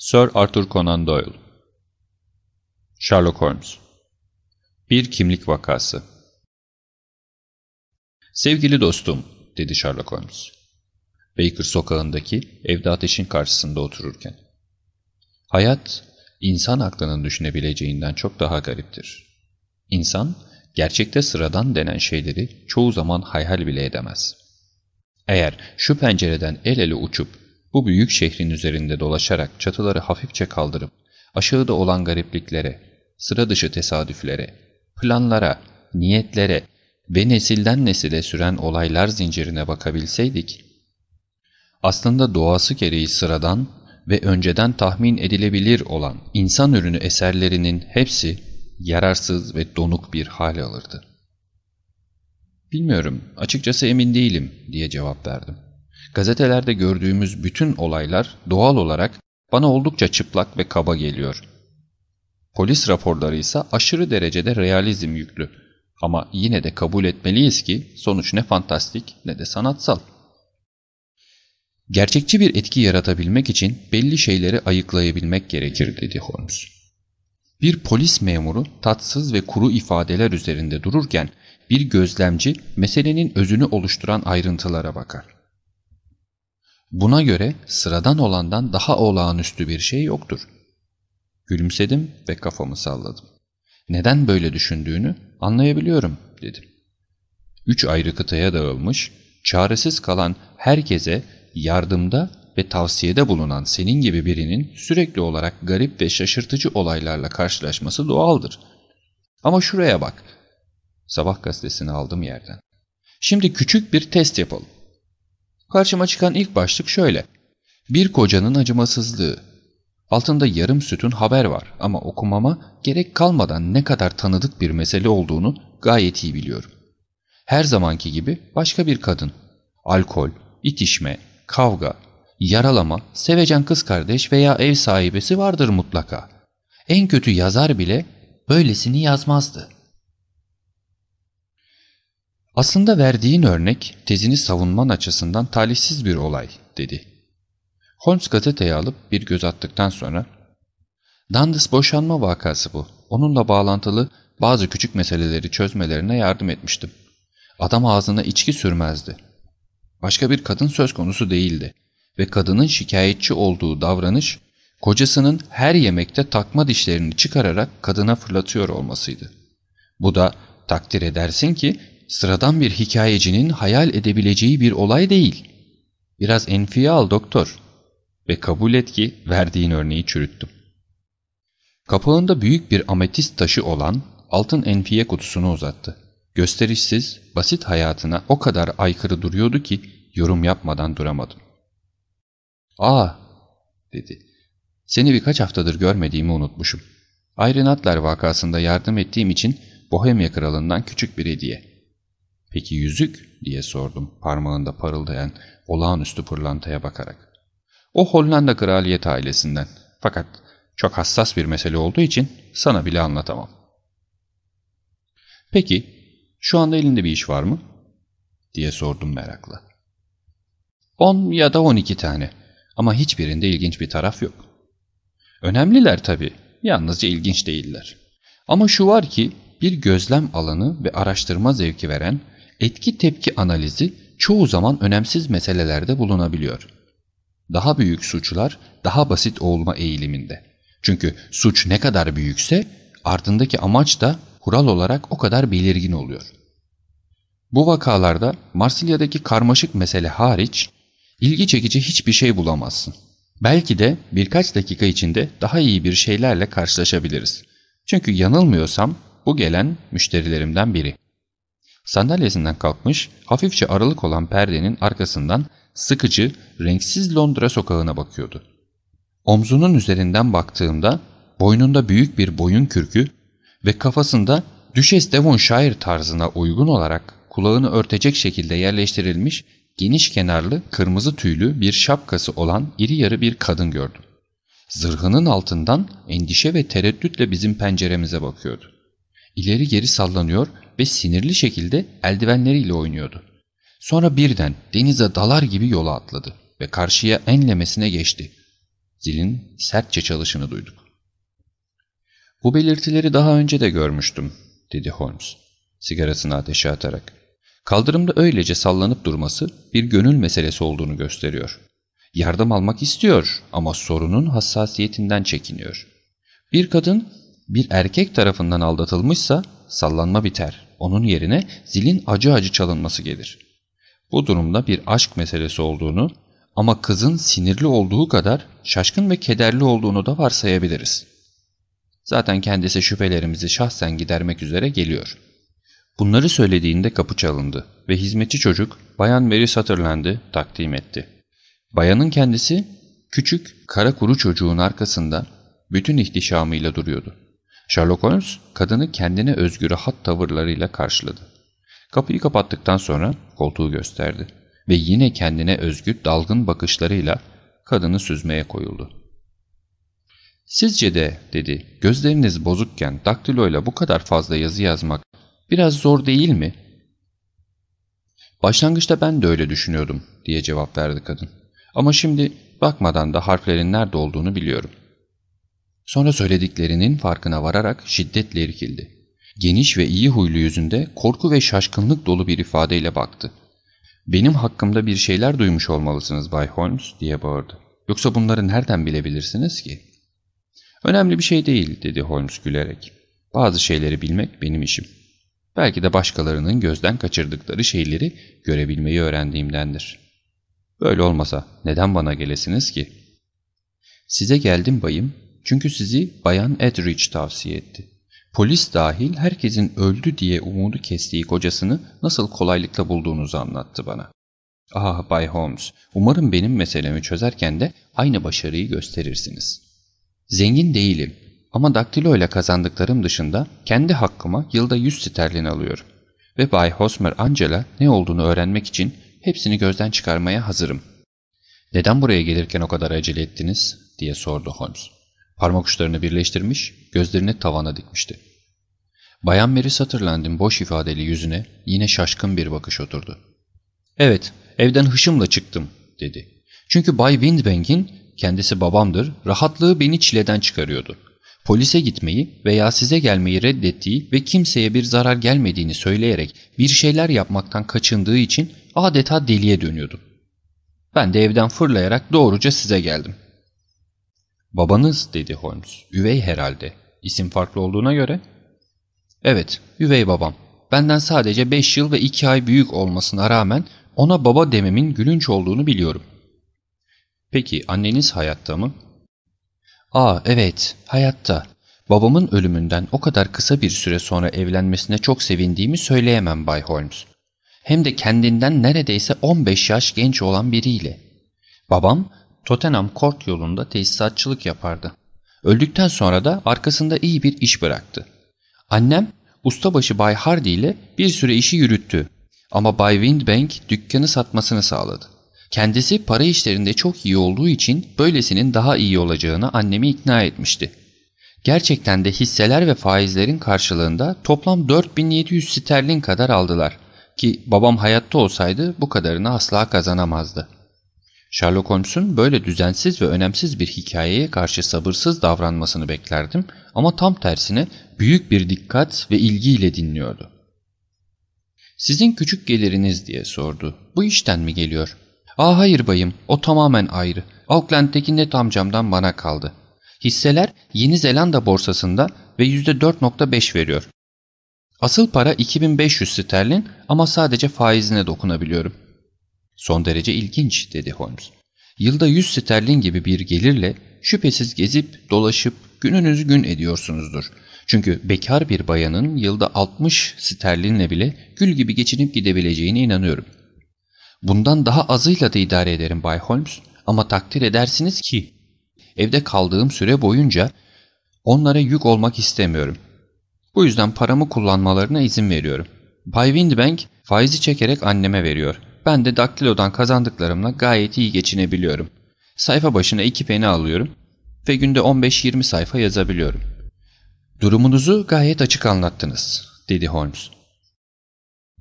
Sir Arthur Conan Doyle Sherlock Holmes Bir kimlik vakası Sevgili dostum, dedi Sherlock Holmes. Baker sokağındaki evde ateşin karşısında otururken. Hayat, insan aklının düşünebileceğinden çok daha gariptir. İnsan, gerçekte sıradan denen şeyleri çoğu zaman hayal bile edemez. Eğer şu pencereden el ele uçup bu büyük şehrin üzerinde dolaşarak çatıları hafifçe kaldırıp aşağıda olan garipliklere, sıra dışı tesadüflere, planlara, niyetlere ve nesilden nesile süren olaylar zincirine bakabilseydik, aslında doğası gereği sıradan ve önceden tahmin edilebilir olan insan ürünü eserlerinin hepsi yararsız ve donuk bir hal alırdı. Bilmiyorum, açıkçası emin değilim diye cevap verdim. Gazetelerde gördüğümüz bütün olaylar doğal olarak bana oldukça çıplak ve kaba geliyor. Polis raporları ise aşırı derecede realizm yüklü. Ama yine de kabul etmeliyiz ki sonuç ne fantastik ne de sanatsal. Gerçekçi bir etki yaratabilmek için belli şeyleri ayıklayabilmek gerekir dedi Holmes. Bir polis memuru tatsız ve kuru ifadeler üzerinde dururken bir gözlemci meselenin özünü oluşturan ayrıntılara bakar. Buna göre sıradan olandan daha olağanüstü bir şey yoktur. Gülümsedim ve kafamı salladım. Neden böyle düşündüğünü anlayabiliyorum dedim. Üç ayrı kıtaya dağılmış, çaresiz kalan herkese yardımda ve tavsiyede bulunan senin gibi birinin sürekli olarak garip ve şaşırtıcı olaylarla karşılaşması doğaldır. Ama şuraya bak. Sabah gazetesini aldım yerden. Şimdi küçük bir test yapalım. Karşıma çıkan ilk başlık şöyle. Bir kocanın acımasızlığı. Altında yarım sütun haber var ama okumama gerek kalmadan ne kadar tanıdık bir mesele olduğunu gayet iyi biliyorum. Her zamanki gibi başka bir kadın. Alkol, itişme, kavga, yaralama, sevecen kız kardeş veya ev sahibesi vardır mutlaka. En kötü yazar bile böylesini yazmazdı. Aslında verdiğin örnek tezini savunman açısından talihsiz bir olay, dedi. Holmes gazeteyi alıp bir göz attıktan sonra Dundas boşanma vakası bu. Onunla bağlantılı bazı küçük meseleleri çözmelerine yardım etmiştim. Adam ağzına içki sürmezdi. Başka bir kadın söz konusu değildi ve kadının şikayetçi olduğu davranış kocasının her yemekte takma dişlerini çıkararak kadına fırlatıyor olmasıydı. Bu da takdir edersin ki sıradan bir hikayecinin hayal edebileceği bir olay değil. Biraz enfiye al doktor ve kabul et ki verdiğin örneği çürüttüm. Kapağında büyük bir ametist taşı olan altın enfiye kutusunu uzattı. Gösterişsiz, basit hayatına o kadar aykırı duruyordu ki yorum yapmadan duramadım. ''Aa'' dedi. ''Seni birkaç haftadır görmediğimi unutmuşum. Iron Atler vakasında yardım ettiğim için Bohemya kralından küçük bir hediye.'' ''Peki yüzük?'' diye sordum parmağında parıldayan olağanüstü pırlantaya bakarak. O Hollanda kraliyet ailesinden. Fakat çok hassas bir mesele olduğu için sana bile anlatamam. Peki, şu anda elinde bir iş var mı? diye sordum merakla. On ya da on iki tane ama hiçbirinde ilginç bir taraf yok. Önemliler tabii, yalnızca ilginç değiller. Ama şu var ki bir gözlem alanı ve araştırma zevki veren etki tepki analizi çoğu zaman önemsiz meselelerde bulunabiliyor. Daha büyük suçlar daha basit olma eğiliminde. Çünkü suç ne kadar büyükse ardındaki amaç da kural olarak o kadar belirgin oluyor. Bu vakalarda Marsilya'daki karmaşık mesele hariç ilgi çekici hiçbir şey bulamazsın. Belki de birkaç dakika içinde daha iyi bir şeylerle karşılaşabiliriz. Çünkü yanılmıyorsam bu gelen müşterilerimden biri. Sandalyesinden kalkmış, hafifçe aralık olan perdenin arkasından sıkıcı, renksiz Londra sokağına bakıyordu. Omzunun üzerinden baktığımda boynunda büyük bir boyun kürkü ve kafasında Düşes Devonshire tarzına uygun olarak kulağını örtecek şekilde yerleştirilmiş geniş kenarlı kırmızı tüylü bir şapkası olan iri yarı bir kadın gördüm. Zırhının altından endişe ve tereddütle bizim penceremize bakıyordu. İleri geri sallanıyor ve sinirli şekilde eldivenleriyle oynuyordu. Sonra birden denize dalar gibi yola atladı ve karşıya enlemesine geçti. Zilin sertçe çalışını duyduk. Bu belirtileri daha önce de görmüştüm, dedi Holmes, sigarasını ateşe atarak. Kaldırımda öylece sallanıp durması bir gönül meselesi olduğunu gösteriyor. Yardım almak istiyor ama sorunun hassasiyetinden çekiniyor. Bir kadın bir erkek tarafından aldatılmışsa sallanma biter. Onun yerine zilin acı acı çalınması gelir. Bu durumda bir aşk meselesi olduğunu ama kızın sinirli olduğu kadar şaşkın ve kederli olduğunu da varsayabiliriz. Zaten kendisi şüphelerimizi şahsen gidermek üzere geliyor. Bunları söylediğinde kapı çalındı ve hizmetçi çocuk Bayan Mary Sutherland'ı takdim etti. Bayanın kendisi küçük kara kuru çocuğun arkasında bütün ihtişamıyla duruyordu. Sherlock Holmes kadını kendine özgü rahat tavırlarıyla karşıladı. Kapıyı kapattıktan sonra koltuğu gösterdi ve yine kendine özgü dalgın bakışlarıyla kadını süzmeye koyuldu. Sizce de dedi gözleriniz bozukken daktiloyla bu kadar fazla yazı yazmak biraz zor değil mi? Başlangıçta ben de öyle düşünüyordum diye cevap verdi kadın. Ama şimdi bakmadan da harflerin nerede olduğunu biliyorum. Sonra söylediklerinin farkına vararak şiddetle irkildi. Geniş ve iyi huylu yüzünde korku ve şaşkınlık dolu bir ifadeyle baktı. ''Benim hakkımda bir şeyler duymuş olmalısınız Bay Holmes.'' diye bağırdı. ''Yoksa bunları nereden bilebilirsiniz ki?'' ''Önemli bir şey değil.'' dedi Holmes gülerek. ''Bazı şeyleri bilmek benim işim. Belki de başkalarının gözden kaçırdıkları şeyleri görebilmeyi öğrendiğimdendir. Böyle olmasa neden bana gelesiniz ki?'' ''Size geldim bayım çünkü sizi Bayan Edridge tavsiye etti. Polis dahil herkesin öldü diye umudu kestiği kocasını nasıl kolaylıkla bulduğunuzu anlattı bana. Ah Bay Holmes, umarım benim meselemi çözerken de aynı başarıyı gösterirsiniz. Zengin değilim ama daktilo ile kazandıklarım dışında kendi hakkıma yılda 100 sterlin alıyorum. Ve Bay Hosmer Angela ne olduğunu öğrenmek için hepsini gözden çıkarmaya hazırım. ''Neden buraya gelirken o kadar acele ettiniz?'' diye sordu Holmes. Parmak uçlarını birleştirmiş, gözlerini tavana dikmişti. Bayan Mary Sutherland'in boş ifadeli yüzüne yine şaşkın bir bakış oturdu. ''Evet, evden hışımla çıktım.'' dedi. ''Çünkü Bay Windbank'in, kendisi babamdır, rahatlığı beni çileden çıkarıyordu. Polise gitmeyi veya size gelmeyi reddettiği ve kimseye bir zarar gelmediğini söyleyerek bir şeyler yapmaktan kaçındığı için adeta deliye dönüyordu. Ben de evden fırlayarak doğruca size geldim. Babanız dedi Holmes. Üvey herhalde. İsim farklı olduğuna göre. Evet, üvey babam. Benden sadece beş yıl ve iki ay büyük olmasına rağmen ona baba dememin gülünç olduğunu biliyorum. Peki anneniz hayatta mı? Aa evet, hayatta. Babamın ölümünden o kadar kısa bir süre sonra evlenmesine çok sevindiğimi söyleyemem Bay Holmes. Hem de kendinden neredeyse 15 yaş genç olan biriyle. Babam Tottenham Court yolunda tesisatçılık yapardı. Öldükten sonra da arkasında iyi bir iş bıraktı. Annem ustabaşı Bay Hardy ile bir süre işi yürüttü ama Bay Windbank dükkanı satmasını sağladı. Kendisi para işlerinde çok iyi olduğu için böylesinin daha iyi olacağını annemi ikna etmişti. Gerçekten de hisseler ve faizlerin karşılığında toplam 4700 sterlin kadar aldılar ki babam hayatta olsaydı bu kadarını asla kazanamazdı. Sherlock Holmes'un böyle düzensiz ve önemsiz bir hikayeye karşı sabırsız davranmasını beklerdim ama tam tersine büyük bir dikkat ve ilgiyle dinliyordu. ''Sizin küçük geliriniz?'' diye sordu. ''Bu işten mi geliyor?'' ''Aa hayır bayım, o tamamen ayrı. Auckland'deki net amcamdan bana kaldı. Hisseler Yeni Zelanda borsasında ve %4.5 veriyor. Asıl para 2500 sterlin ama sadece faizine dokunabiliyorum.'' Son derece ilginç dedi Holmes. Yılda 100 sterlin gibi bir gelirle şüphesiz gezip dolaşıp gününüzü gün ediyorsunuzdur. Çünkü bekar bir bayanın yılda 60 sterlinle bile gül gibi geçinip gidebileceğine inanıyorum. Bundan daha azıyla da idare ederim Bay Holmes ama takdir edersiniz ki evde kaldığım süre boyunca onlara yük olmak istemiyorum. Bu yüzden paramı kullanmalarına izin veriyorum. Bay Windbank faizi çekerek anneme veriyor. Ben de Daktilo'dan kazandıklarımla gayet iyi geçinebiliyorum. Sayfa başına iki peni alıyorum ve günde 15-20 sayfa yazabiliyorum. Durumunuzu gayet açık anlattınız, dedi Holmes.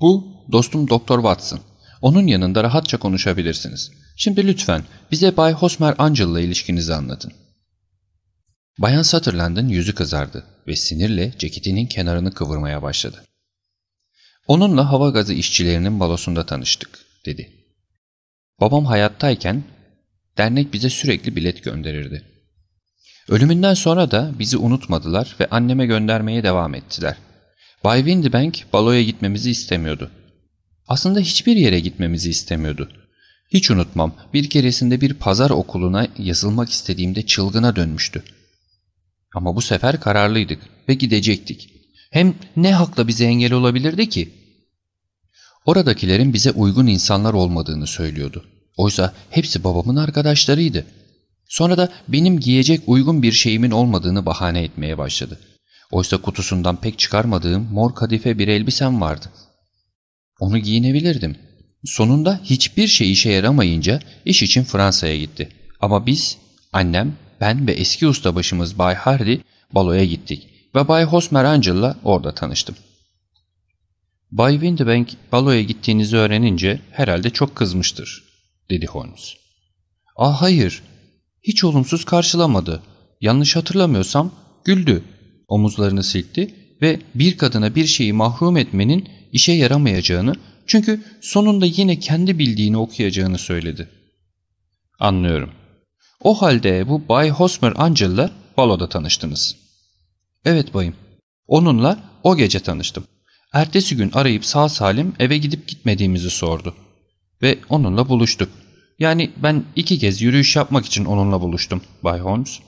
Bu dostum Doktor Watson. Onun yanında rahatça konuşabilirsiniz. Şimdi lütfen bize Bay Hosmer Angel'la ilişkinizi anlatın. Bayan Sutherland'ın yüzü kızardı ve sinirle ceketinin kenarını kıvırmaya başladı. Onunla hava gazı işçilerinin balosunda tanıştık, dedi. Babam hayattayken dernek bize sürekli bilet gönderirdi. Ölümünden sonra da bizi unutmadılar ve anneme göndermeye devam ettiler. Bay Windibank baloya gitmemizi istemiyordu. Aslında hiçbir yere gitmemizi istemiyordu. Hiç unutmam bir keresinde bir pazar okuluna yazılmak istediğimde çılgına dönmüştü. Ama bu sefer kararlıydık ve gidecektik. Hem ne hakla bize engel olabilirdi ki? Oradakilerin bize uygun insanlar olmadığını söylüyordu. Oysa hepsi babamın arkadaşlarıydı. Sonra da benim giyecek uygun bir şeyimin olmadığını bahane etmeye başladı. Oysa kutusundan pek çıkarmadığım mor kadife bir elbisem vardı. Onu giyinebilirdim. Sonunda hiçbir şey işe yaramayınca iş için Fransa'ya gitti. Ama biz, annem, ben ve eski ustabaşımız Bay Hardy baloya gittik ve Bay Hosmer Angel'la orada tanıştım. Bay Windibank baloya gittiğinizi öğrenince herhalde çok kızmıştır, dedi Holmes. Ah hayır, hiç olumsuz karşılamadı. Yanlış hatırlamıyorsam güldü, omuzlarını silkti ve bir kadına bir şeyi mahrum etmenin işe yaramayacağını çünkü sonunda yine kendi bildiğini okuyacağını söyledi. Anlıyorum. O halde bu Bay Hosmer Angel'la baloda tanıştınız. Evet bayım. Onunla o gece tanıştım. Ertesi gün arayıp sağ salim eve gidip gitmediğimizi sordu. Ve onunla buluştuk. Yani ben iki kez yürüyüş yapmak için onunla buluştum Bay Holmes.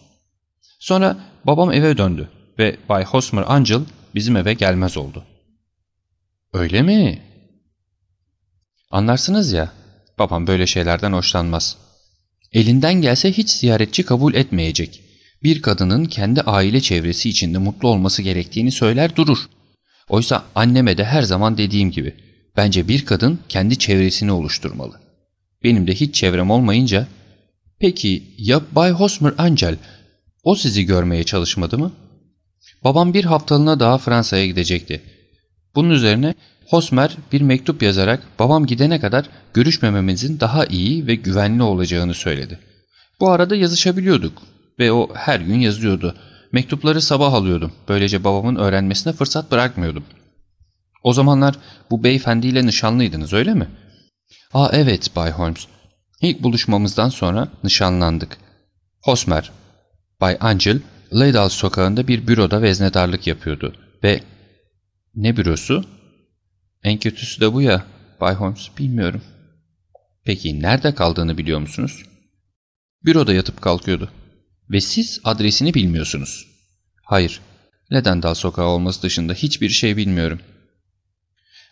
Sonra babam eve döndü ve Bay Hosmer Angel bizim eve gelmez oldu. Öyle mi? Anlarsınız ya, babam böyle şeylerden hoşlanmaz. Elinden gelse hiç ziyaretçi kabul etmeyecek. Bir kadının kendi aile çevresi içinde mutlu olması gerektiğini söyler durur. Oysa anneme de her zaman dediğim gibi, bence bir kadın kendi çevresini oluşturmalı. Benim de hiç çevrem olmayınca, peki ya Bay Hosmer Angel, o sizi görmeye çalışmadı mı? Babam bir haftalığına daha Fransa'ya gidecekti. Bunun üzerine Hosmer bir mektup yazarak babam gidene kadar görüşmememizin daha iyi ve güvenli olacağını söyledi. Bu arada yazışabiliyorduk ve o her gün yazıyordu. Mektupları sabah alıyordum. Böylece babamın öğrenmesine fırsat bırakmıyordum. O zamanlar bu beyefendiyle nişanlıydınız öyle mi? Aa evet Bay Holmes. İlk buluşmamızdan sonra nişanlandık. Hosmer, Bay Angel, Laydal sokağında bir büroda veznedarlık yapıyordu ve... Ne bürosu? En kötüsü de bu ya, Bay Holmes, bilmiyorum. Peki nerede kaldığını biliyor musunuz? Büroda yatıp kalkıyordu. Ve siz adresini bilmiyorsunuz. Hayır, Ledendal sokağı olması dışında hiçbir şey bilmiyorum.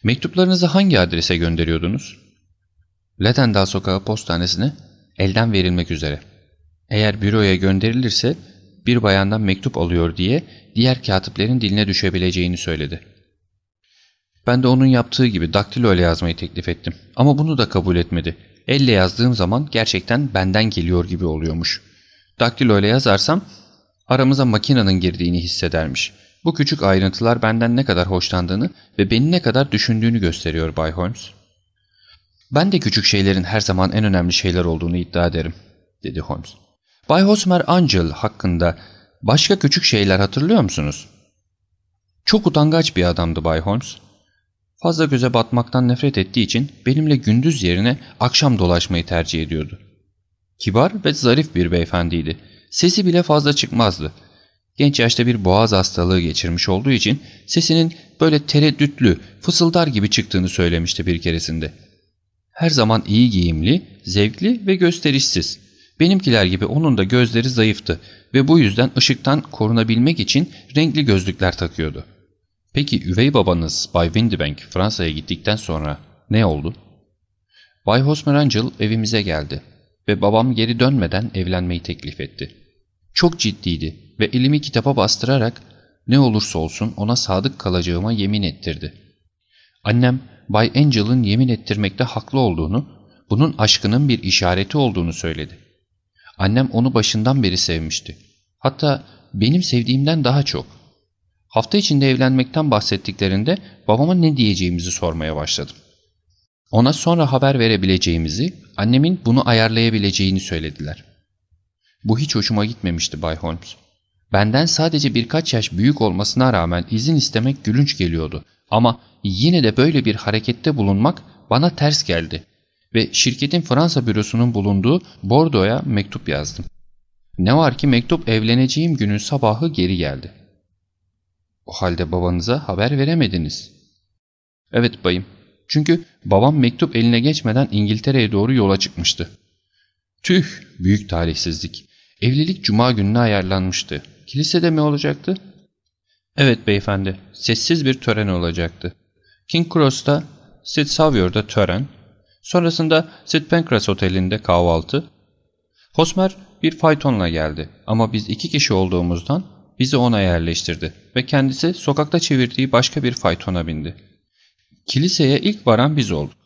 Mektuplarınızı hangi adrese gönderiyordunuz? Ledendal sokağı postanesine elden verilmek üzere. Eğer büroya gönderilirse bir bayandan mektup alıyor diye diğer katiplerin diline düşebileceğini söyledi. Ben de onun yaptığı gibi daktilo ile yazmayı teklif ettim. Ama bunu da kabul etmedi. Elle yazdığım zaman gerçekten benden geliyor gibi oluyormuş. Daktilo ile yazarsam aramıza makinenin girdiğini hissedermiş. Bu küçük ayrıntılar benden ne kadar hoşlandığını ve beni ne kadar düşündüğünü gösteriyor Bay Holmes. Ben de küçük şeylerin her zaman en önemli şeyler olduğunu iddia ederim, dedi Holmes. Bay Hosmer Angel hakkında başka küçük şeyler hatırlıyor musunuz? Çok utangaç bir adamdı Bay Holmes. Fazla göze batmaktan nefret ettiği için benimle gündüz yerine akşam dolaşmayı tercih ediyordu. Kibar ve zarif bir beyefendiydi. Sesi bile fazla çıkmazdı. Genç yaşta bir boğaz hastalığı geçirmiş olduğu için sesinin böyle tereddütlü, fısıldar gibi çıktığını söylemişti bir keresinde. Her zaman iyi giyimli, zevkli ve gösterişsiz. Benimkiler gibi onun da gözleri zayıftı ve bu yüzden ışıktan korunabilmek için renkli gözlükler takıyordu. Peki üvey babanız Bay Windibank Fransa'ya gittikten sonra ne oldu? Bay Hosmerangel evimize geldi ve babam geri dönmeden evlenmeyi teklif etti. Çok ciddiydi ve elimi kitaba bastırarak ne olursa olsun ona sadık kalacağıma yemin ettirdi. Annem Bay Angel'ın yemin ettirmekte haklı olduğunu, bunun aşkının bir işareti olduğunu söyledi. Annem onu başından beri sevmişti. Hatta benim sevdiğimden daha çok. Hafta içinde evlenmekten bahsettiklerinde babama ne diyeceğimizi sormaya başladım. Ona sonra haber verebileceğimizi, annemin bunu ayarlayabileceğini söylediler. Bu hiç hoşuma gitmemişti Bay Holmes. Benden sadece birkaç yaş büyük olmasına rağmen izin istemek gülünç geliyordu. Ama yine de böyle bir harekette bulunmak bana ters geldi. Ve şirketin Fransa bürosunun bulunduğu Bordeaux'a mektup yazdım. Ne var ki mektup evleneceğim günün sabahı geri geldi. O halde babanıza haber veremediniz. Evet bayım. Çünkü babam mektup eline geçmeden İngiltere'ye doğru yola çıkmıştı. Tüh, büyük talihsizlik. Evlilik cuma gününe ayarlanmıştı. Kilisede mi olacaktı? Evet beyefendi, sessiz bir tören olacaktı. King Cross'ta, St. Saviour'da tören, sonrasında St. Pancras Oteli'nde kahvaltı. Hosmer bir faytonla geldi ama biz iki kişi olduğumuzdan bizi ona yerleştirdi ve kendisi sokakta çevirdiği başka bir faytona bindi. Kiliseye ilk varan biz olduk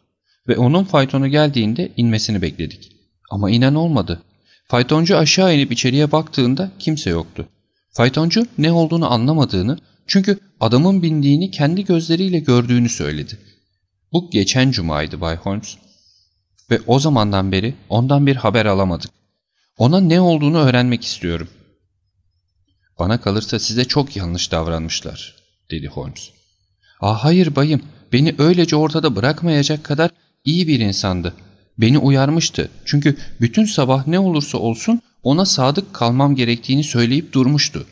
ve onun faytonu geldiğinde inmesini bekledik. Ama inen olmadı. Faytoncu aşağı inip içeriye baktığında kimse yoktu. Faytoncu ne olduğunu anlamadığını çünkü adamın bindiğini kendi gözleriyle gördüğünü söyledi. Bu geçen cumaydı Bay Holmes. Ve o zamandan beri ondan bir haber alamadık. Ona ne olduğunu öğrenmek istiyorum. Bana kalırsa size çok yanlış davranmışlar, dedi Holmes. Ah hayır bayım, beni öylece ortada bırakmayacak kadar iyi bir insandı. Beni uyarmıştı çünkü bütün sabah ne olursa olsun ona sadık kalmam gerektiğini söyleyip durmuştu.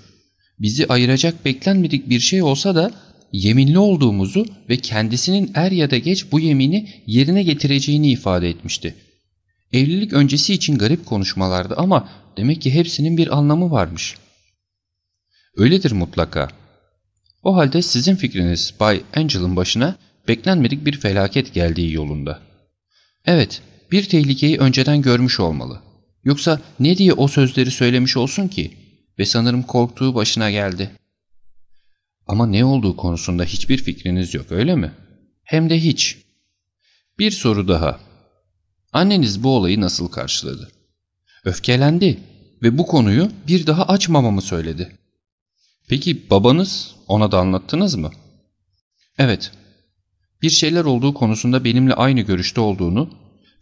Bizi ayıracak beklenmedik bir şey olsa da yeminli olduğumuzu ve kendisinin er ya da geç bu yemini yerine getireceğini ifade etmişti. Evlilik öncesi için garip konuşmalardı ama demek ki hepsinin bir anlamı varmış. Öyledir mutlaka. O halde sizin fikriniz Bay Angel'ın başına beklenmedik bir felaket geldiği yolunda. Evet, bir tehlikeyi önceden görmüş olmalı. Yoksa ne diye o sözleri söylemiş olsun ki? Ve sanırım korktuğu başına geldi. Ama ne olduğu konusunda hiçbir fikriniz yok öyle mi? Hem de hiç. Bir soru daha. Anneniz bu olayı nasıl karşıladı? Öfkelendi ve bu konuyu bir daha açmamamı söyledi. Peki babanız ona da anlattınız mı? Evet. Bir şeyler olduğu konusunda benimle aynı görüşte olduğunu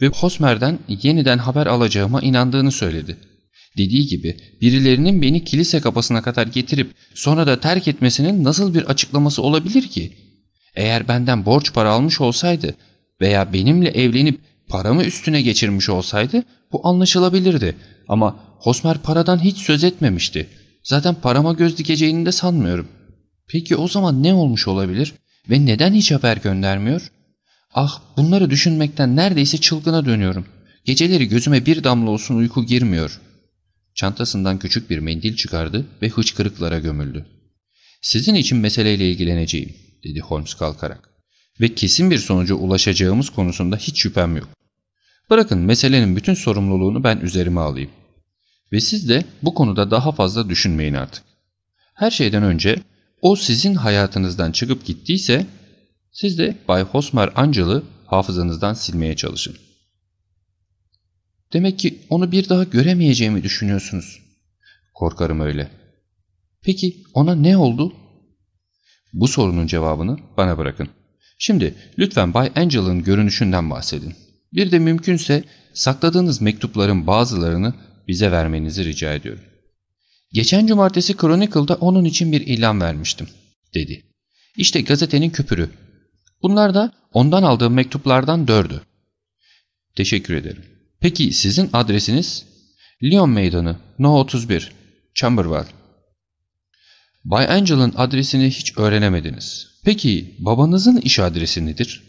ve Hosmer'den yeniden haber alacağıma inandığını söyledi. Dediği gibi birilerinin beni kilise kapısına kadar getirip sonra da terk etmesinin nasıl bir açıklaması olabilir ki? Eğer benden borç para almış olsaydı veya benimle evlenip paramı üstüne geçirmiş olsaydı bu anlaşılabilirdi. Ama Hosmer paradan hiç söz etmemişti. Zaten parama göz dikeceğini de sanmıyorum. Peki o zaman ne olmuş olabilir ve neden hiç haber göndermiyor? Ah bunları düşünmekten neredeyse çılgına dönüyorum. Geceleri gözüme bir damla olsun uyku girmiyor. Çantasından küçük bir mendil çıkardı ve hıçkırıklara gömüldü. Sizin için meseleyle ilgileneceğim, dedi Holmes kalkarak. Ve kesin bir sonuca ulaşacağımız konusunda hiç şüphem yok. Bırakın meselenin bütün sorumluluğunu ben üzerime alayım. Ve siz de bu konuda daha fazla düşünmeyin artık. Her şeyden önce o sizin hayatınızdan çıkıp gittiyse siz de Bay Hosmer Angel'ı hafızanızdan silmeye çalışın. Demek ki onu bir daha göremeyeceğimi düşünüyorsunuz. Korkarım öyle. Peki ona ne oldu? Bu sorunun cevabını bana bırakın. Şimdi lütfen Bay Angel'ın görünüşünden bahsedin. Bir de mümkünse sakladığınız mektupların bazılarını bize vermenizi rica ediyorum. Geçen cumartesi Chronicle'da onun için bir ilan vermiştim, dedi. İşte gazetenin küpürü. Bunlar da ondan aldığım mektuplardan dördü. Teşekkür ederim. Peki sizin adresiniz? Lyon Meydanı, No 31, Chamberwell. Bay Angel'ın adresini hiç öğrenemediniz. Peki babanızın iş adresi nedir?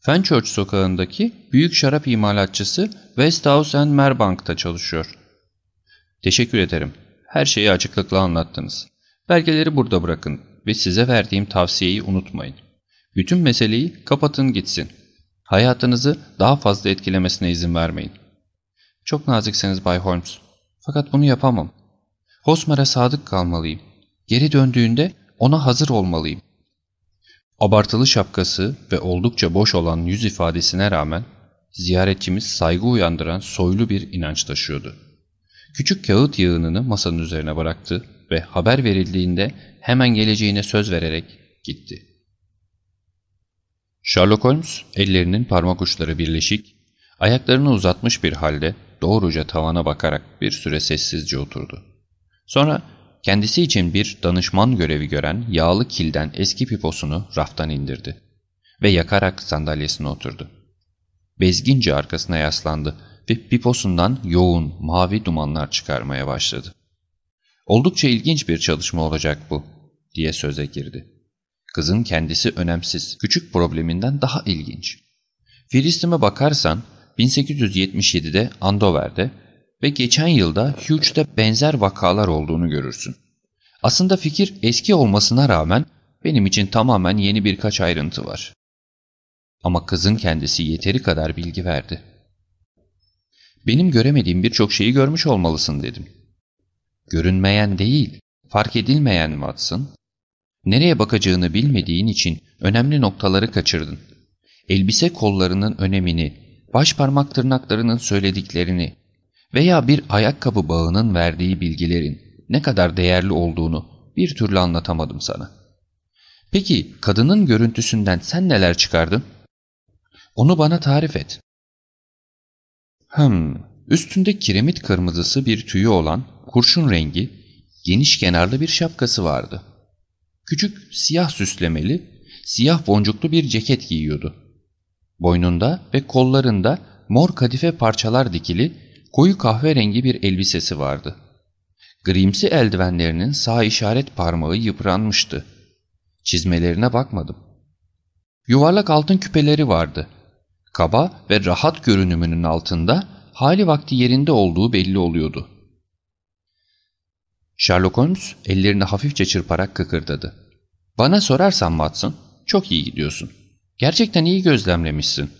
Fenchurch sokağındaki büyük şarap imalatçısı Westhouse and Merbank'ta çalışıyor. Teşekkür ederim. Her şeyi açıklıkla anlattınız. Belgeleri burada bırakın ve size verdiğim tavsiyeyi unutmayın. Bütün meseleyi kapatın gitsin. Hayatınızı daha fazla etkilemesine izin vermeyin. Çok naziksiniz Bay Holmes. Fakat bunu yapamam. Hosmer'e sadık kalmalıyım. Geri döndüğünde ona hazır olmalıyım. Abartılı şapkası ve oldukça boş olan yüz ifadesine rağmen ziyaretçimiz saygı uyandıran soylu bir inanç taşıyordu. Küçük kağıt yığınını masanın üzerine bıraktı ve haber verildiğinde hemen geleceğine söz vererek gitti. Sherlock Holmes ellerinin parmak uçları birleşik, ayaklarını uzatmış bir halde doğruca tavana bakarak bir süre sessizce oturdu. Sonra kendisi için bir danışman görevi gören yağlı kilden eski piposunu raftan indirdi ve yakarak sandalyesine oturdu. Bezgince arkasına yaslandı ve piposundan yoğun mavi dumanlar çıkarmaya başladı. Oldukça ilginç bir çalışma olacak bu, diye söze girdi. Kızın kendisi önemsiz, küçük probleminden daha ilginç. Filistin'e bakarsan 1877'de Andover'de ve geçen yılda Hughes'te benzer vakalar olduğunu görürsün. Aslında fikir eski olmasına rağmen benim için tamamen yeni birkaç ayrıntı var. Ama kızın kendisi yeteri kadar bilgi verdi. Benim göremediğim birçok şeyi görmüş olmalısın dedim. Görünmeyen değil, fark edilmeyen Watson. Nereye bakacağını bilmediğin için önemli noktaları kaçırdın. Elbise kollarının önemini, baş parmak tırnaklarının söylediklerini veya bir ayakkabı bağının verdiği bilgilerin ne kadar değerli olduğunu bir türlü anlatamadım sana. Peki kadının görüntüsünden sen neler çıkardın? Onu bana tarif et. Hmm, üstünde kiremit kırmızısı bir tüyü olan kurşun rengi, geniş kenarlı bir şapkası vardı. Küçük siyah süslemeli, siyah boncuklu bir ceket giyiyordu. Boynunda ve kollarında mor kadife parçalar dikili koyu kahverengi bir elbisesi vardı. Grimsi eldivenlerinin sağ işaret parmağı yıpranmıştı. Çizmelerine bakmadım. Yuvarlak altın küpeleri vardı. Kaba ve rahat görünümünün altında hali vakti yerinde olduğu belli oluyordu. Sherlock Holmes ellerini hafifçe çırparak kıkırdadı. ''Bana sorarsan Watson, çok iyi gidiyorsun. Gerçekten iyi gözlemlemişsin.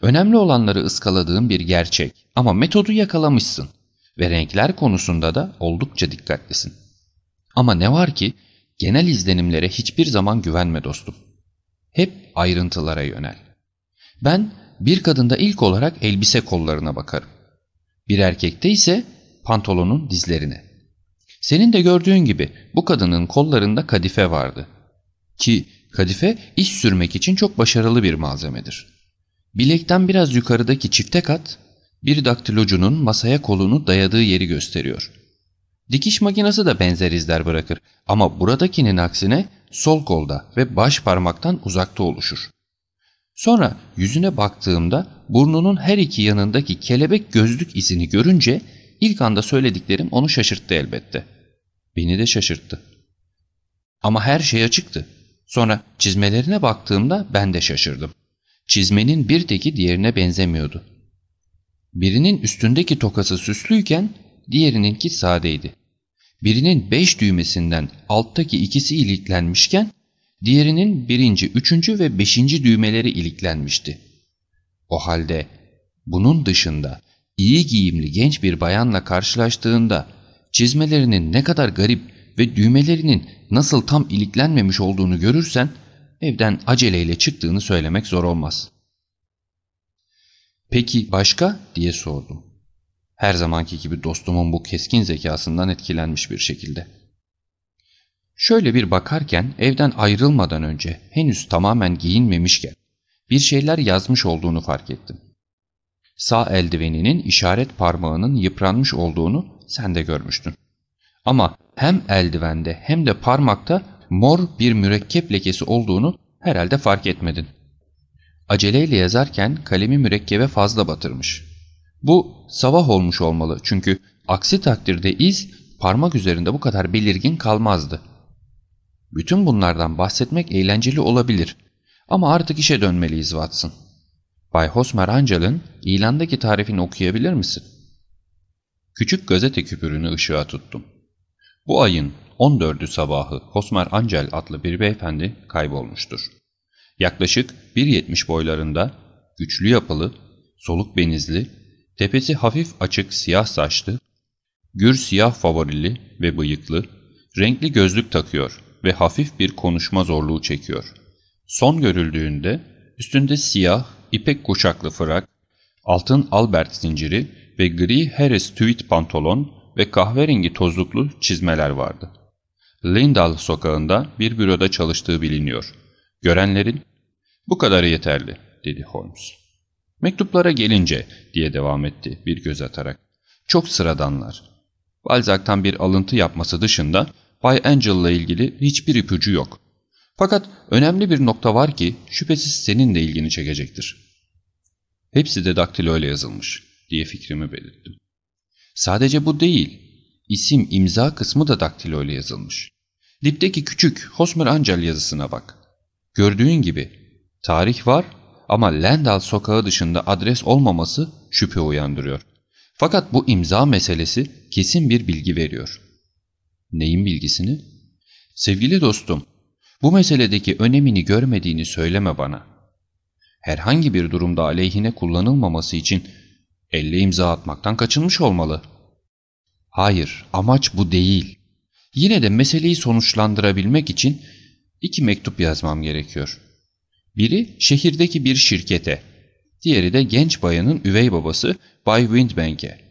Önemli olanları ıskaladığın bir gerçek ama metodu yakalamışsın ve renkler konusunda da oldukça dikkatlisin. Ama ne var ki genel izlenimlere hiçbir zaman güvenme dostum. Hep ayrıntılara yönel. Ben bir kadında ilk olarak elbise kollarına bakarım. Bir erkekte ise pantolonun dizlerine. Senin de gördüğün gibi bu kadının kollarında kadife vardı. Ki Kadife iş sürmek için çok başarılı bir malzemedir. Bilekten biraz yukarıdaki çifte kat, bir daktilocunun masaya kolunu dayadığı yeri gösteriyor. Dikiş makinesi de benzer izler bırakır ama buradakinin aksine sol kolda ve baş parmaktan uzakta oluşur. Sonra yüzüne baktığımda burnunun her iki yanındaki kelebek gözlük izini görünce ilk anda söylediklerim onu şaşırttı elbette. Beni de şaşırttı. Ama her şey açıktı. Sonra çizmelerine baktığımda ben de şaşırdım. Çizmenin bir teki diğerine benzemiyordu. Birinin üstündeki tokası süslüyken diğerininki sadeydi. Birinin beş düğmesinden alttaki ikisi iliklenmişken diğerinin birinci, üçüncü ve beşinci düğmeleri iliklenmişti. O halde bunun dışında iyi giyimli genç bir bayanla karşılaştığında çizmelerinin ne kadar garip ve düğmelerinin nasıl tam iliklenmemiş olduğunu görürsen evden aceleyle çıktığını söylemek zor olmaz. Peki başka diye sordum. Her zamanki gibi dostumun bu keskin zekasından etkilenmiş bir şekilde. Şöyle bir bakarken evden ayrılmadan önce henüz tamamen giyinmemişken bir şeyler yazmış olduğunu fark ettim. Sağ eldiveninin işaret parmağının yıpranmış olduğunu sen de görmüştün. Ama hem eldivende hem de parmakta mor bir mürekkep lekesi olduğunu herhalde fark etmedin. Aceleyle yazarken kalemi mürekkebe fazla batırmış. Bu sabah olmuş olmalı çünkü aksi takdirde iz parmak üzerinde bu kadar belirgin kalmazdı. Bütün bunlardan bahsetmek eğlenceli olabilir ama artık işe dönmeliyiz Watson. Bay Hosmer Angel'ın ilandaki tarifini okuyabilir misin? Küçük gazete küpürünü ışığa tuttum. Bu ayın 14'ü sabahı Hosmer Angel adlı bir beyefendi kaybolmuştur. Yaklaşık 1.70 boylarında, güçlü yapılı, soluk benizli, tepesi hafif açık siyah saçlı, gür siyah favorili ve bıyıklı, renkli gözlük takıyor ve hafif bir konuşma zorluğu çekiyor. Son görüldüğünde üstünde siyah, ipek kuşaklı frak, altın Albert zinciri ve gri Harris tweed pantolon ve kahverengi tozluklu çizmeler vardı. Lindal sokağında bir büroda çalıştığı biliniyor. Görenlerin Bu kadar yeterli, dedi Holmes. Mektuplara gelince, diye devam etti bir göz atarak. Çok sıradanlar. Balzac'tan bir alıntı yapması dışında Bay Angel'la ilgili hiçbir ipucu yok. Fakat önemli bir nokta var ki şüphesiz senin de ilgini çekecektir. Hepsi de daktilo ile yazılmış diye fikrimi belirttim. Sadece bu değil. İsim imza kısmı da daktilo ile yazılmış. Dipteki küçük Hosmer Angel yazısına bak. Gördüğün gibi tarih var ama Lendal sokağı dışında adres olmaması şüphe uyandırıyor. Fakat bu imza meselesi kesin bir bilgi veriyor. Neyin bilgisini? Sevgili dostum, bu meseledeki önemini görmediğini söyleme bana. Herhangi bir durumda aleyhine kullanılmaması için elle imza atmaktan kaçınmış olmalı. Hayır, amaç bu değil. Yine de meseleyi sonuçlandırabilmek için iki mektup yazmam gerekiyor. Biri şehirdeki bir şirkete, diğeri de genç bayanın üvey babası Bay Windbank'e.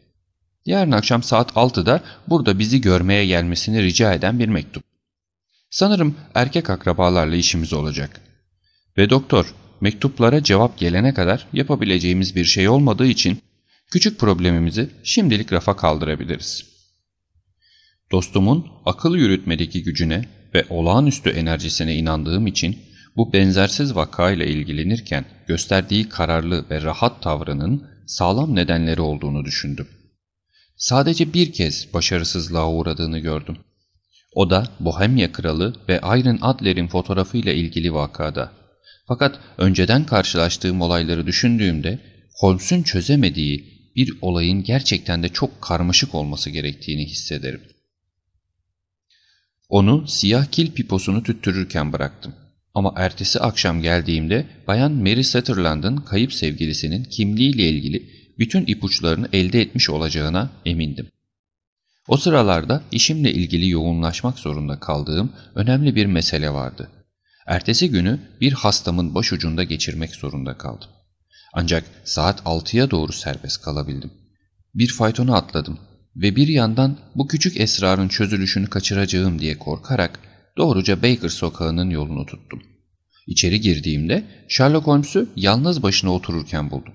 Yarın akşam saat 6'da burada bizi görmeye gelmesini rica eden bir mektup. Sanırım erkek akrabalarla işimiz olacak. Ve doktor, mektuplara cevap gelene kadar yapabileceğimiz bir şey olmadığı için küçük problemimizi şimdilik rafa kaldırabiliriz. Dostumun akıl yürütmedeki gücüne ve olağanüstü enerjisine inandığım için bu benzersiz vakayla ilgilenirken gösterdiği kararlı ve rahat tavrının sağlam nedenleri olduğunu düşündüm. Sadece bir kez başarısızlığa uğradığını gördüm. O da Bohemya Kralı ve Iron Adler'in fotoğrafıyla ilgili vakada. Fakat önceden karşılaştığım olayları düşündüğümde Holmes'un çözemediği bir olayın gerçekten de çok karmaşık olması gerektiğini hissederim. Onu siyah kil piposunu tüttürürken bıraktım. Ama ertesi akşam geldiğimde Bayan Mary Sutherland'ın kayıp sevgilisinin kimliğiyle ilgili bütün ipuçlarını elde etmiş olacağına emindim. O sıralarda işimle ilgili yoğunlaşmak zorunda kaldığım önemli bir mesele vardı. Ertesi günü bir hastamın başucunda geçirmek zorunda kaldım. Ancak saat 6'ya doğru serbest kalabildim. Bir faytona atladım ve bir yandan bu küçük esrarın çözülüşünü kaçıracağım diye korkarak doğruca Baker sokağının yolunu tuttum. İçeri girdiğimde Sherlock Holmes'u yalnız başına otururken buldum.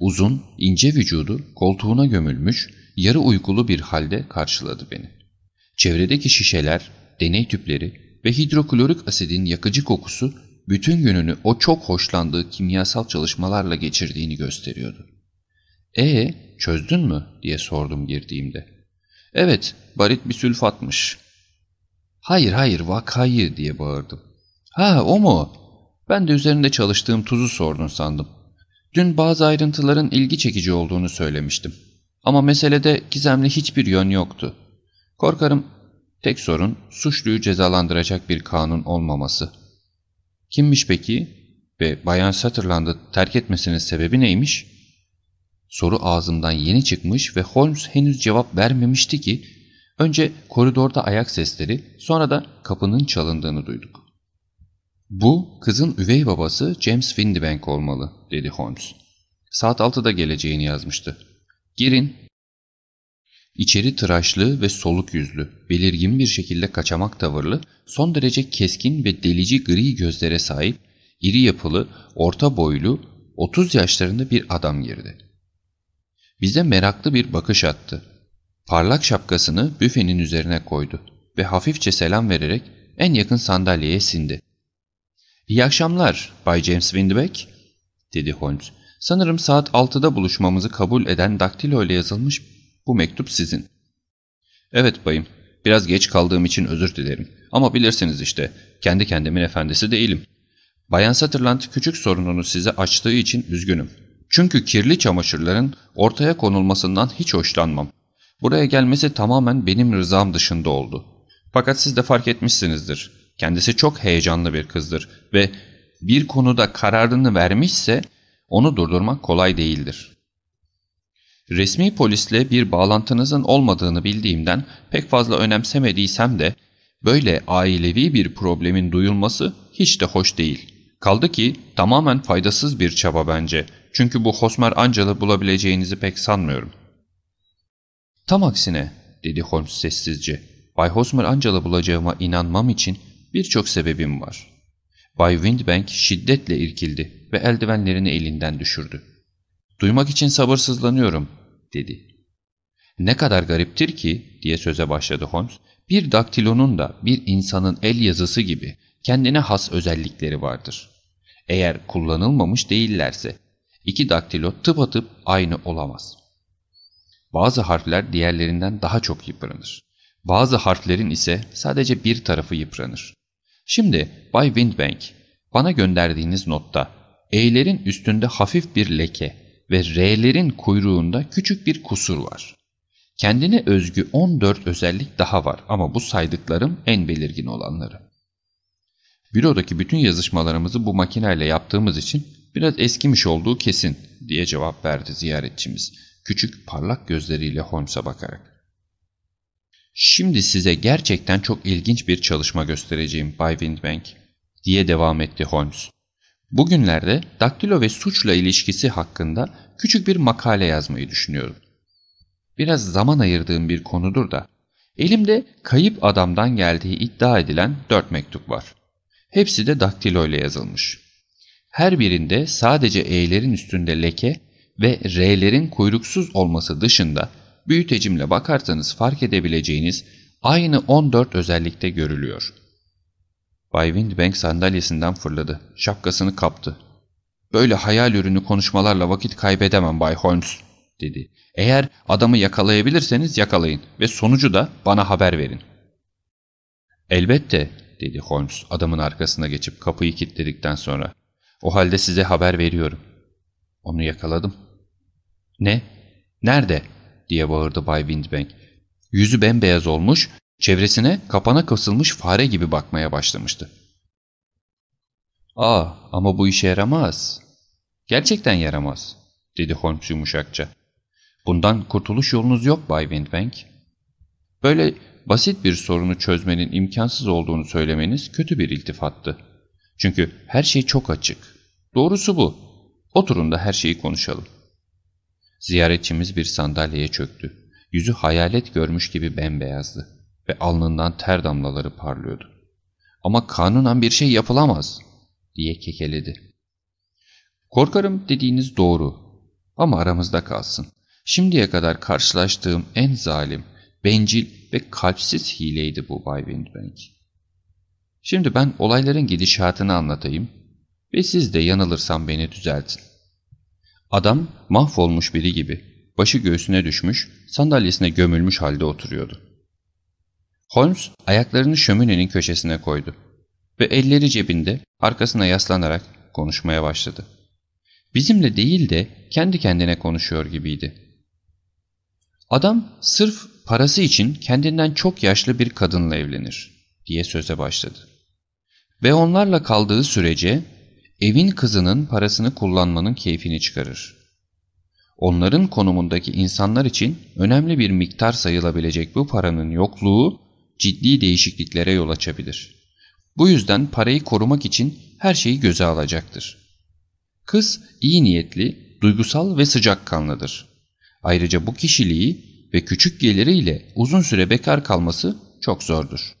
Uzun, ince vücudu koltuğuna gömülmüş, yarı uykulu bir halde karşıladı beni. Çevredeki şişeler, deney tüpleri ve hidroklorik asidin yakıcı kokusu bütün gününü o çok hoşlandığı kimyasal çalışmalarla geçirdiğini gösteriyordu. ''Ee, çözdün mü?'' diye sordum girdiğimde. ''Evet, barit bir sülfatmış.'' ''Hayır hayır vakayı'' diye bağırdım. ''Ha o mu? Ben de üzerinde çalıştığım tuzu sordun sandım. Dün bazı ayrıntıların ilgi çekici olduğunu söylemiştim. Ama meselede gizemli hiçbir yön yoktu. Korkarım tek sorun suçluyu cezalandıracak bir kanun olmaması. Kimmiş peki ve Bayan Sutherland'ı terk etmesinin sebebi neymiş? Soru ağzımdan yeni çıkmış ve Holmes henüz cevap vermemişti ki önce koridorda ayak sesleri sonra da kapının çalındığını duyduk. Bu kızın üvey babası James Windibank olmalı dedi Holmes. Saat 6'da geleceğini yazmıştı. Girin. İçeri tıraşlı ve soluk yüzlü, belirgin bir şekilde kaçamak tavırlı, son derece keskin ve delici gri gözlere sahip, iri yapılı, orta boylu, 30 yaşlarında bir adam girdi. Bize meraklı bir bakış attı. Parlak şapkasını büfenin üzerine koydu ve hafifçe selam vererek en yakın sandalyeye sindi. ''İyi akşamlar Bay James Windbeck'' dedi Holmes. ''Sanırım saat 6'da buluşmamızı kabul eden daktilo ile yazılmış bu mektup sizin.'' ''Evet bayım, biraz geç kaldığım için özür dilerim. Ama bilirsiniz işte, kendi kendimin efendisi değilim. Bayan Sutherland küçük sorununu size açtığı için üzgünüm. Çünkü kirli çamaşırların ortaya konulmasından hiç hoşlanmam. Buraya gelmesi tamamen benim rızam dışında oldu. Fakat siz de fark etmişsinizdir. Kendisi çok heyecanlı bir kızdır ve bir konuda kararını vermişse onu durdurmak kolay değildir. Resmi polisle bir bağlantınızın olmadığını bildiğimden pek fazla önemsemediysem de böyle ailevi bir problemin duyulması hiç de hoş değil. Kaldı ki tamamen faydasız bir çaba bence. Çünkü bu Hosmer Angel'ı bulabileceğinizi pek sanmıyorum. Tam aksine dedi Holmes sessizce. Bay Hosmer Angel'ı bulacağıma inanmam için birçok sebebim var. Bay Windbank şiddetle irkildi ve eldivenlerini elinden düşürdü. ''Duymak için sabırsızlanıyorum.'' dedi. ''Ne kadar gariptir ki'' diye söze başladı Holmes, ''bir daktilonun da bir insanın el yazısı gibi kendine has özellikleri vardır. Eğer kullanılmamış değillerse iki daktilo tıpatıp aynı olamaz. Bazı harfler diğerlerinden daha çok yıpranır. Bazı harflerin ise sadece bir tarafı yıpranır. Şimdi Bay Windbank, bana gönderdiğiniz notta E'lerin üstünde hafif bir leke ve R'lerin kuyruğunda küçük bir kusur var. Kendine özgü 14 özellik daha var ama bu saydıklarım en belirgin olanları. Bürodaki bütün yazışmalarımızı bu makineyle yaptığımız için biraz eskimiş olduğu kesin diye cevap verdi ziyaretçimiz. Küçük parlak gözleriyle Holmes'a bakarak. Şimdi size gerçekten çok ilginç bir çalışma göstereceğim Bay Windbank diye devam etti Holmes. Bugünlerde daktilo ve suçla ilişkisi hakkında küçük bir makale yazmayı düşünüyorum. Biraz zaman ayırdığım bir konudur da elimde kayıp adamdan geldiği iddia edilen dört mektup var. Hepsi de daktilo ile yazılmış. Her birinde sadece E'lerin üstünde leke ve R'lerin kuyruksuz olması dışında büyütecimle bakarsanız fark edebileceğiniz aynı 14 özellikte görülüyor. Bay Windbank sandalyesinden fırladı. Şapkasını kaptı. Böyle hayal ürünü konuşmalarla vakit kaybedemem Bay Holmes dedi. Eğer adamı yakalayabilirseniz yakalayın ve sonucu da bana haber verin. Elbette dedi Holmes adamın arkasına geçip kapıyı kilitledikten sonra. O halde size haber veriyorum. Onu yakaladım. Ne? Nerede? Diye bağırdı Bay Windbank. Yüzü bembeyaz olmuş, çevresine kapana kısılmış fare gibi bakmaya başlamıştı. ''Aa ama bu işe yaramaz. Gerçekten yaramaz.'' dedi Holmes yumuşakça. ''Bundan kurtuluş yolunuz yok Bay Windbank. Böyle basit bir sorunu çözmenin imkansız olduğunu söylemeniz kötü bir iltifattı. Çünkü her şey çok açık. Doğrusu bu. Oturun da her şeyi konuşalım.'' Ziyaretçimiz bir sandalyeye çöktü. Yüzü hayalet görmüş gibi bembeyazdı ve alnından ter damlaları parlıyordu. Ama kanunen bir şey yapılamaz diye kekeledi. Korkarım dediğiniz doğru ama aramızda kalsın. Şimdiye kadar karşılaştığım en zalim, bencil ve kalpsiz hileydi bu Bay Windbank. Şimdi ben olayların gidişatını anlatayım ve siz de yanılırsam beni düzeltin. Adam mahvolmuş biri gibi, başı göğsüne düşmüş, sandalyesine gömülmüş halde oturuyordu. Holmes ayaklarını şöminenin köşesine koydu ve elleri cebinde arkasına yaslanarak konuşmaya başladı. Bizimle değil de kendi kendine konuşuyor gibiydi. Adam sırf parası için kendinden çok yaşlı bir kadınla evlenir diye söze başladı. Ve onlarla kaldığı sürece evin kızının parasını kullanmanın keyfini çıkarır. Onların konumundaki insanlar için önemli bir miktar sayılabilecek bu paranın yokluğu ciddi değişikliklere yol açabilir. Bu yüzden parayı korumak için her şeyi göze alacaktır. Kız iyi niyetli, duygusal ve sıcakkanlıdır. Ayrıca bu kişiliği ve küçük geliriyle uzun süre bekar kalması çok zordur.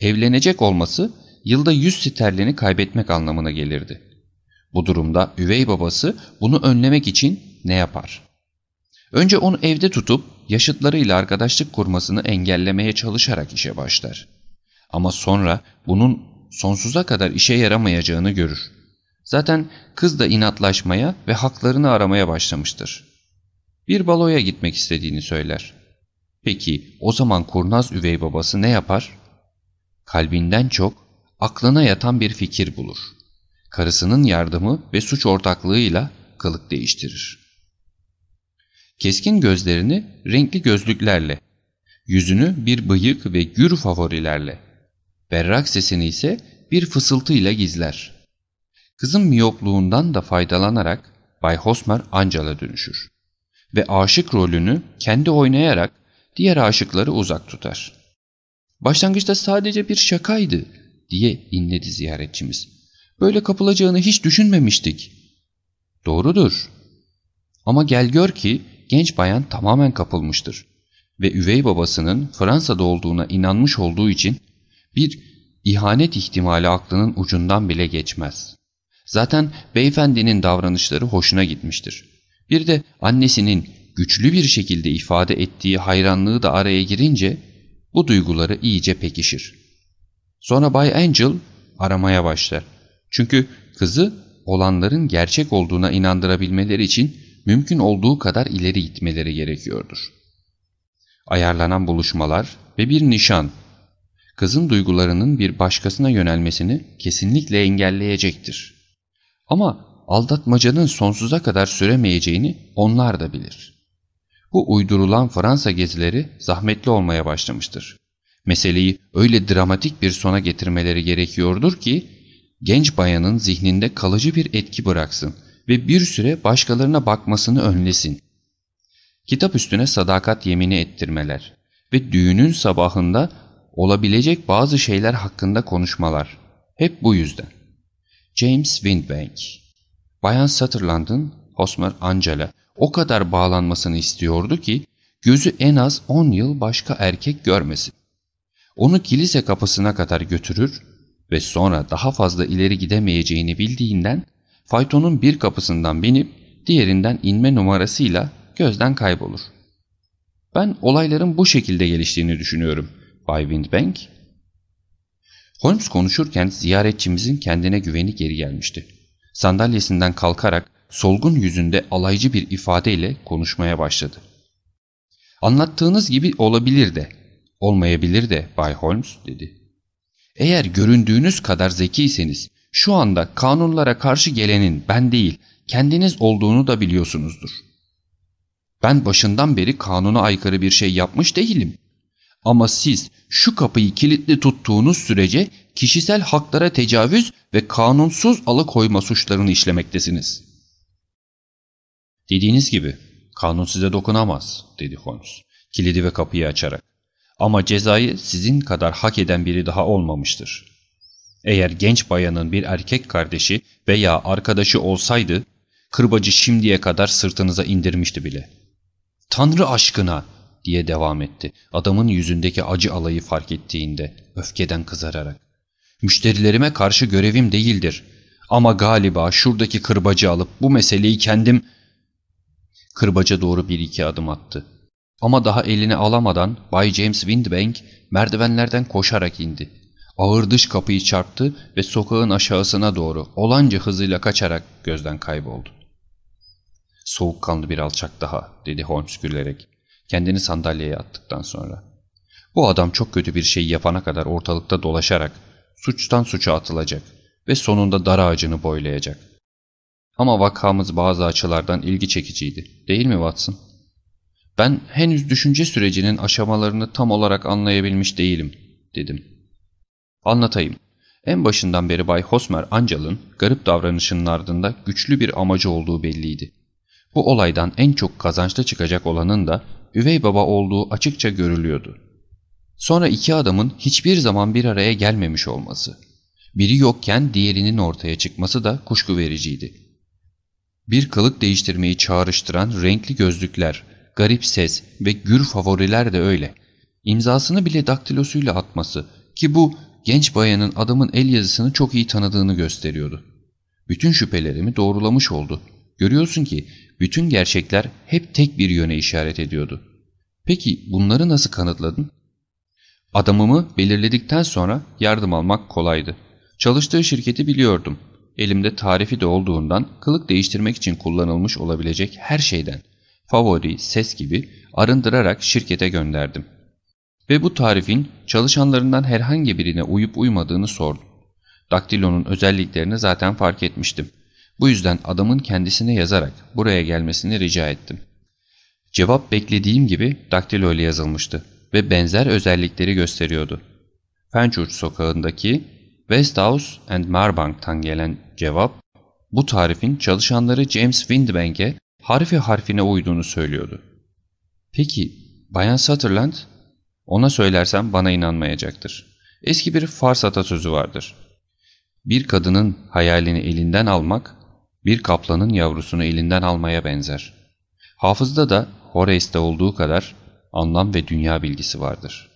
Evlenecek olması yılda 100 sterlini kaybetmek anlamına gelirdi. Bu durumda üvey babası bunu önlemek için ne yapar? Önce onu evde tutup yaşıtlarıyla arkadaşlık kurmasını engellemeye çalışarak işe başlar. Ama sonra bunun sonsuza kadar işe yaramayacağını görür. Zaten kız da inatlaşmaya ve haklarını aramaya başlamıştır. Bir baloya gitmek istediğini söyler. Peki o zaman kurnaz üvey babası ne yapar? Kalbinden çok aklına yatan bir fikir bulur. Karısının yardımı ve suç ortaklığıyla kılık değiştirir. Keskin gözlerini renkli gözlüklerle, yüzünü bir bıyık ve gür favorilerle, berrak sesini ise bir fısıltıyla gizler. Kızın miyopluğundan da faydalanarak Bay Hosmer Angel'a dönüşür ve aşık rolünü kendi oynayarak diğer aşıkları uzak tutar. Başlangıçta sadece bir şakaydı diye inledi ziyaretçimiz. Böyle kapılacağını hiç düşünmemiştik. Doğrudur. Ama gel gör ki genç bayan tamamen kapılmıştır ve üvey babasının Fransa'da olduğuna inanmış olduğu için bir İhanet ihtimali aklının ucundan bile geçmez. Zaten beyefendinin davranışları hoşuna gitmiştir. Bir de annesinin güçlü bir şekilde ifade ettiği hayranlığı da araya girince bu duyguları iyice pekişir. Sonra Bay Angel aramaya başlar. Çünkü kızı olanların gerçek olduğuna inandırabilmeleri için mümkün olduğu kadar ileri gitmeleri gerekiyordur. Ayarlanan buluşmalar ve bir nişan, kızın duygularının bir başkasına yönelmesini kesinlikle engelleyecektir. Ama aldatmacanın sonsuza kadar süremeyeceğini onlar da bilir. Bu uydurulan Fransa gezileri zahmetli olmaya başlamıştır. Meseleyi öyle dramatik bir sona getirmeleri gerekiyordur ki genç bayanın zihninde kalıcı bir etki bıraksın ve bir süre başkalarına bakmasını önlesin. Kitap üstüne sadakat yemini ettirmeler ve düğünün sabahında olabilecek bazı şeyler hakkında konuşmalar. Hep bu yüzden. James Windbank Bayan Sutherland'ın Hosmer Angela o kadar bağlanmasını istiyordu ki gözü en az 10 yıl başka erkek görmesin. Onu kilise kapısına kadar götürür ve sonra daha fazla ileri gidemeyeceğini bildiğinden faytonun bir kapısından binip diğerinden inme numarasıyla gözden kaybolur. Ben olayların bu şekilde geliştiğini düşünüyorum Bay Windbank. Holmes konuşurken ziyaretçimizin kendine güveni geri gelmişti. Sandalyesinden kalkarak solgun yüzünde alaycı bir ifadeyle konuşmaya başladı. Anlattığınız gibi olabilir de, olmayabilir de Bay Holmes dedi. Eğer göründüğünüz kadar zekiyseniz şu anda kanunlara karşı gelenin ben değil kendiniz olduğunu da biliyorsunuzdur. Ben başından beri kanuna aykırı bir şey yapmış değilim. Ama siz şu kapıyı kilitli tuttuğunuz sürece kişisel haklara tecavüz ve kanunsuz alıkoyma suçlarını işlemektesiniz. Dediğiniz gibi kanun size dokunamaz dedi Holmes kilidi ve kapıyı açarak. Ama cezayı sizin kadar hak eden biri daha olmamıştır. Eğer genç bayanın bir erkek kardeşi veya arkadaşı olsaydı, kırbacı şimdiye kadar sırtınıza indirmişti bile. Tanrı aşkına diye devam etti. Adamın yüzündeki acı alayı fark ettiğinde, öfkeden kızararak. Müşterilerime karşı görevim değildir. Ama galiba şuradaki kırbacı alıp bu meseleyi kendim... Kırbaca doğru bir iki adım attı. Ama daha elini alamadan Bay James Windbank merdivenlerden koşarak indi. Ağır dış kapıyı çarptı ve sokağın aşağısına doğru olanca hızıyla kaçarak gözden kayboldu. Soğukkanlı bir alçak daha dedi Holmes gülerek kendini sandalyeye attıktan sonra. Bu adam çok kötü bir şey yapana kadar ortalıkta dolaşarak suçtan suça atılacak ve sonunda dar ağacını boylayacak. Ama vakamız bazı açılardan ilgi çekiciydi değil mi Watson? Ben henüz düşünce sürecinin aşamalarını tam olarak anlayabilmiş değilim, dedim. Anlatayım. En başından beri Bay Hosmer Angel'ın garip davranışının ardında güçlü bir amacı olduğu belliydi. Bu olaydan en çok kazançlı çıkacak olanın da üvey baba olduğu açıkça görülüyordu. Sonra iki adamın hiçbir zaman bir araya gelmemiş olması. Biri yokken diğerinin ortaya çıkması da kuşku vericiydi. Bir kılık değiştirmeyi çağrıştıran renkli gözlükler, garip ses ve gür favoriler de öyle. İmzasını bile daktilosuyla atması ki bu genç bayanın adamın el yazısını çok iyi tanıdığını gösteriyordu. Bütün şüphelerimi doğrulamış oldu. Görüyorsun ki bütün gerçekler hep tek bir yöne işaret ediyordu. Peki bunları nasıl kanıtladın? Adamımı belirledikten sonra yardım almak kolaydı. Çalıştığı şirketi biliyordum. Elimde tarifi de olduğundan kılık değiştirmek için kullanılmış olabilecek her şeyden favori, ses gibi arındırarak şirkete gönderdim. Ve bu tarifin çalışanlarından herhangi birine uyup uymadığını sordum. Daktilo'nun özelliklerini zaten fark etmiştim. Bu yüzden adamın kendisine yazarak buraya gelmesini rica ettim. Cevap beklediğim gibi daktilo ile yazılmıştı ve benzer özellikleri gösteriyordu. Fenchurch sokağındaki Westhouse and Marbank'tan gelen cevap, bu tarifin çalışanları James Windbank'e harfi harfine uyduğunu söylüyordu. Peki Bayan Sutherland? Ona söylersem bana inanmayacaktır. Eski bir Fars atasözü vardır. Bir kadının hayalini elinden almak, bir kaplanın yavrusunu elinden almaya benzer. Hafızda da Horace'de olduğu kadar anlam ve dünya bilgisi vardır.''